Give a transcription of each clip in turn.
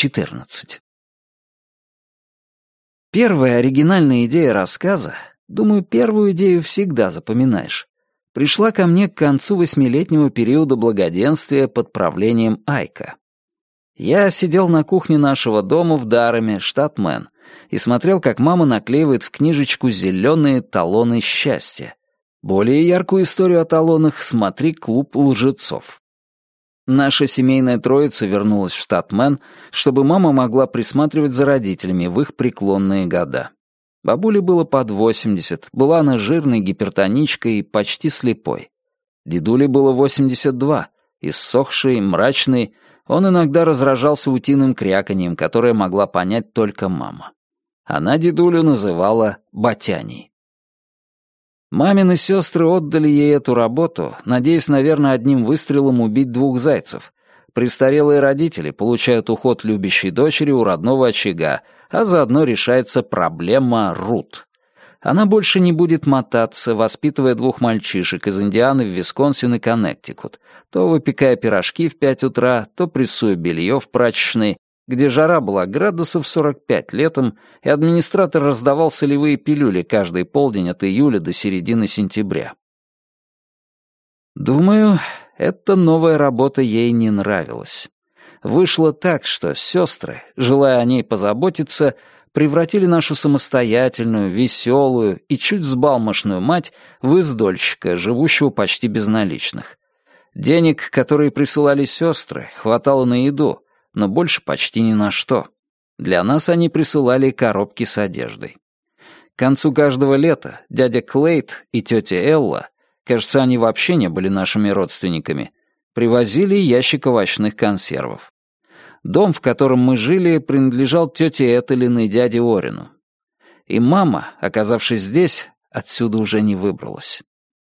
14. Первая оригинальная идея рассказа, думаю, первую идею всегда запоминаешь, пришла ко мне к концу восьмилетнего периода благоденствия под правлением Айка. Я сидел на кухне нашего дома в Дараме, штат Мэн, и смотрел, как мама наклеивает в книжечку зеленые талоны счастья. Более яркую историю о талонах смотри «Клуб лжецов». Наша семейная троица вернулась в штат Мэн, чтобы мама могла присматривать за родителями в их преклонные года. Бабуле было под 80, была она жирной гипертоничкой и почти слепой. Дедуле было 82, иссохший, мрачный, он иногда разражался утиным кряканьем, которое могла понять только мама. Она дедулю называла Батяней. Мамины сестры отдали ей эту работу, надеясь, наверное, одним выстрелом убить двух зайцев. Престарелые родители получают уход любящей дочери у родного очага, а заодно решается проблема Рут. Она больше не будет мотаться, воспитывая двух мальчишек из Индианы в Висконсин и Коннектикут, то выпекая пирожки в пять утра, то прессуя белье в прачечной, где жара была градусов 45 летом, и администратор раздавал солевые пилюли каждый полдень от июля до середины сентября. Думаю, эта новая работа ей не нравилась. Вышло так, что сестры, желая о ней позаботиться, превратили нашу самостоятельную, веселую и чуть взбалмошную мать в издольщика, живущего почти без наличных. Денег, которые присылали сестры, хватало на еду, но больше почти ни на что. Для нас они присылали коробки с одеждой. К концу каждого лета дядя Клейт и тетя Элла, кажется, они вообще не были нашими родственниками, привозили ящик овощных консервов. Дом, в котором мы жили, принадлежал тете Этелин и дяде Орину. И мама, оказавшись здесь, отсюда уже не выбралась.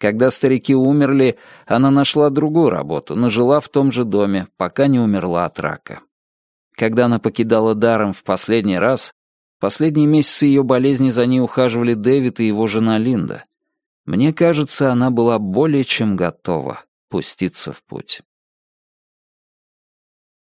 Когда старики умерли, она нашла другую работу, но жила в том же доме, пока не умерла от рака. Когда она покидала даром в последний раз, последние месяцы ее болезни за ней ухаживали Дэвид и его жена Линда. Мне кажется, она была более чем готова пуститься в путь.